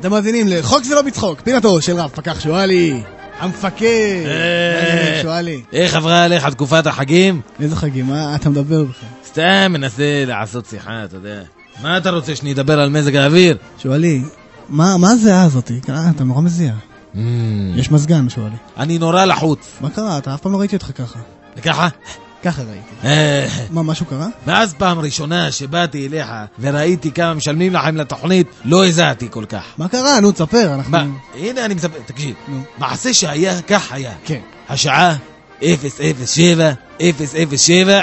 אתם מאזינים לחוק זה לא בצחוק, פינתו של רב פקח שואלי, המפקד. אה. שואלי? איך עברה עליך תקופת החגים? איזה חגים, מה אתה מדבר בכלל? סתם מנסה לעשות שיחה, אתה יודע. מה אתה רוצה, שאני אדבר על מזג האוויר? שואלי, מה מה הזיעה הזאתי? אה, אתה נורא מזיע. Mm, יש מזגן, שואלי. אני נורא לחוץ. מה קרה? אתה אף פעם לא ראיתי אותך ככה. וככה? ככה ראיתי. אה, מה, משהו קרה? מאז פעם ראשונה שבאתי אליך וראיתי כמה משלמים לכם לתוכנית, לא הזעתי כל כך. מה קרה? נו, תספר, אנחנו... מה, הנה אני מספר, תקשיב. נו. מעשה שהיה, כך היה. כן. השעה 007, 007,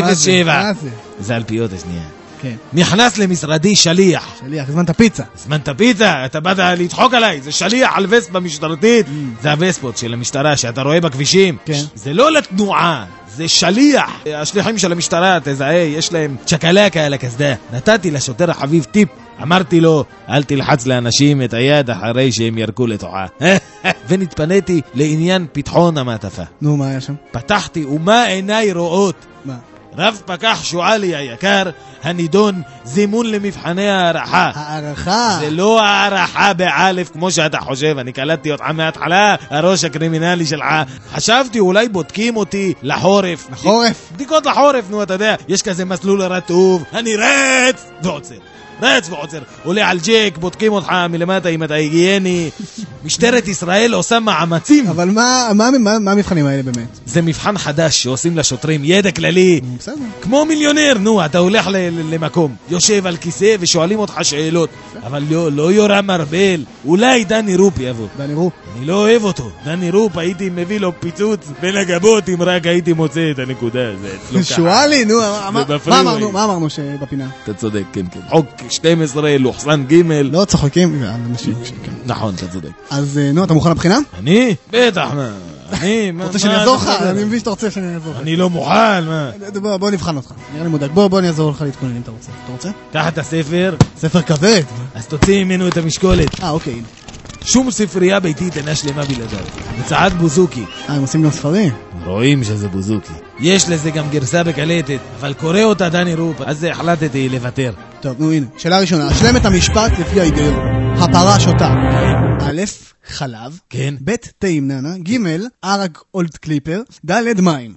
מה זה? 007. מה זה? זה אלפיות השנייה. כן. נכנס למשרדי שליח. שליח, הזמנת פיצה. הזמנת פיצה, אתה באת לדחוק עליי, זה שליח על וספה משטרתית. Mm. זה הווספות של המשטרה שאתה רואה בכבישים. כן. זה לא לתנועה, זה שליח. השליחים של המשטרה, תזהה, יש להם צ'קלקה על הקסדה. נתתי לשוטר החביב טיפ. אמרתי לו, אל תלחץ לאנשים את היד אחרי שהם ירקו לתוכה. ונתפניתי לעניין פתחון המעטפה. נו, מה היה שם? פתחתי, ומה עיניי רואות? מה? רב פקח שועלי היקר, הנידון זימון למבחני הערכה. הערכה. זה לא הערכה באלף כמו שאתה חושב, אני קלטתי אותך מההתחלה, הראש הקרימינלי שלך. חשבתי אולי בודקים אותי לחורף. לחורף? בדיקות לחורף, נו אתה יודע, יש כזה מסלול רטוב, אני רץ ועוצר. רץ ועוצר, עולה על ג'ק, בודקים אותך מלמטה אם אתה היגייני. משטרת ישראל עושה מאמצים. אבל מה מה- מה- מה המבחנים האלה באמת? זה מבחן חדש שעושים לשוטרים, ידע כללי. בסדר. כמו מיליונר, נו, אתה הולך למקום, יושב על כיסא ושואלים אותך שאלות, אבל לא, לא יורם ארבל, אולי דני רופ יבוא. דני רופ. אני לא אוהב אותו. דני רופ, הייתי מביא לו פיצוץ בין הגבות אם רק הייתי מוצא את הנקודה, זה אצלו ככה. שואלי, נו, מה- אמרנו? מה אמרנו שבפינה? אתה צודק, כן, כן. חוק 12 לוחסן ג' לא צוחקים על אנשים. כן. נכון, אתה צודק. אז אה, נו, אתה מוכן לבחינה? אני? בטח, מה? אני? מה- רוצה שאני אעזור לך? אני מבין שאתה רוצה שאני אעזור לך. אני לא מוכן, מה? בוא- בוא נבחן אותך. נראה לי מודאג. בוא בוא אני אעזור לך להתכונן אם אתה רוצה. אתה רוצה? קח את הספר, ספר כבד. אז תוציא ממנו את המשקולת. אה, אוקיי. שום ספרייה ביתית אינה שלמה בלעדיו. הוצאת בוזוקי. אה, הם עושים גם ספרים? רואים שזה בוזוקי. יש לזה גם גרסה בקלטת, אבל קורא אותה דני רופ, אז החלטתי לוותר. טוב, נו הנה. שאלה ראשונה. השלם את המשפט לפי ההיגיון. הפרה שותה. א', חלב. כן? ב', תה עם ננה. ג', ערק אולד קליפר. ד', מים.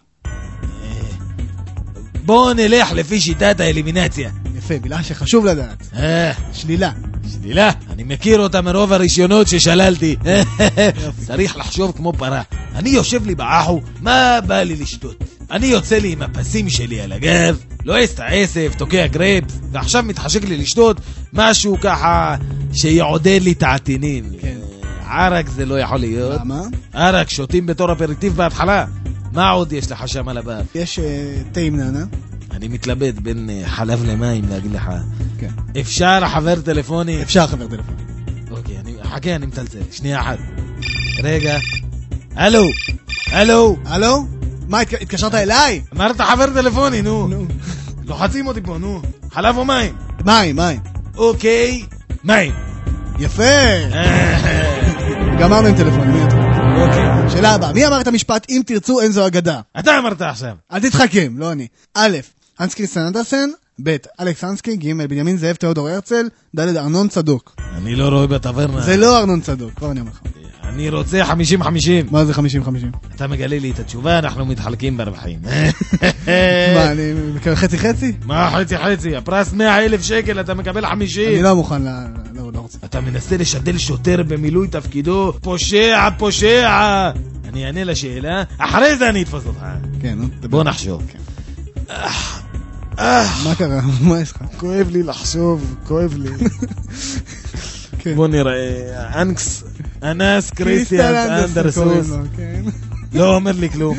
בואו נלך לפי שיטת האלימינציה. יפה, מילה שחשוב לדעת. אה, שלילה. שלילה, אני מכיר אותה מרוב הרישיונות ששללתי. צריך לחשוב כמו פרה. אני יושב לי באחו, מה בא לי לשתות? אני יוצא לי עם הפסים שלי על הגב, לועס את העשב, תוקע גרפס, ועכשיו מתחשק לי לשתות משהו ככה שיעודד לי את העטינים. כן. ערק זה לא יכול להיות. למה? ערק שותים בתור אפריטיב בהתחלה. מה עוד יש לך שם על הבר? יש אה, תה עם ננה. אני מתלבט בין אה, חלב למים להגיד לך. כן. אפשר חבר טלפוני? אפשר חבר טלפון. אוקיי, אני... חכה, אני מצלצל. שנייה אחת. רגע. הלו! הלו! הלו? מה, התק- התקשרת אליי? אמרת חבר טלפוני, נו. לוחצים אותי פה, נו. חלב או מים? מים, מים. אוקיי, מים. יפה! גמרנו עם טלפון, מי אתה? אוקיי. שאלה הבאה, מי אמר את המשפט אם תרצו אין זו אגדה? אתה אמרת עכשיו. אל תתחכם, לא אני. א', הנס כריסטן אנדרסן, ב', אלכס הנסקי, ג', בנימין זאב תיאודור הרצל, ד', ארנון צדוק. אני לא רואה בטברנה. זה לא ארנון צדוק, כבר אני אומר לך. אני רוצה 50-50. מה זה 50-50? אתה מגלה לי את התשובה, אנחנו מתחלקים ברווחים. מה, אני מקבל חצי חצי? מה חצי חצי? הפרס 100 אלף שקל, אתה מקבל 50. אני לא מוכן ל... לא, לא רוצה. אתה מנסה לשדל שוטר במילוי תפקידו, פושע, פושע! אני אענה לשאלה, אחרי זה אני אתפוס אותך. כן. בוא נחשוב. מה קרה? מה יש לך? כואב לי לחשוב, כואב לי. כן. בוא נראה, אנקס, אנס קריסטיאן אנדרסוס, כן. לא אומר לי כלום.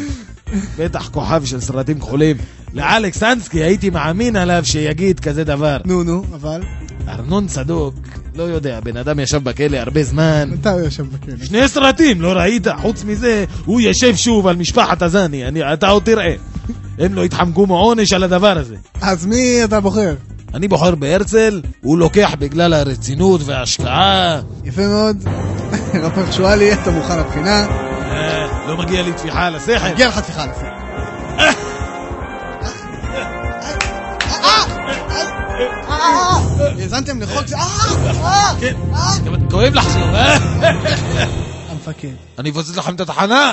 בטח כוכב של סרטים כחולים. לאלכס אנסקי הייתי מאמין עליו שיגיד כזה דבר. נו, נו, אבל? ארנון צדוק, לא יודע, בן אדם ישב בכלא הרבה זמן. אתה יושב בכלא. שני סרטים, לא ראית? חוץ מזה, הוא יושב שוב על משפחת הזני, אתה עוד תראה. הם לא התחמקו מעונש על הדבר הזה. אז מי אתה בוחר? אני בוחר בהרצל, הוא לוקח בגלל הרצינות וההשקעה. יפה מאוד. רפר שואלי, אתה מוכן לבחינה? אה, לא מגיע לי טפיחה על השכל. מגיע לך טפיחה על השכל. האזנתם לחוק זה... כן. גם כואב לחזור, אה? המפקד. אני אפוצץ לכם את התחנה!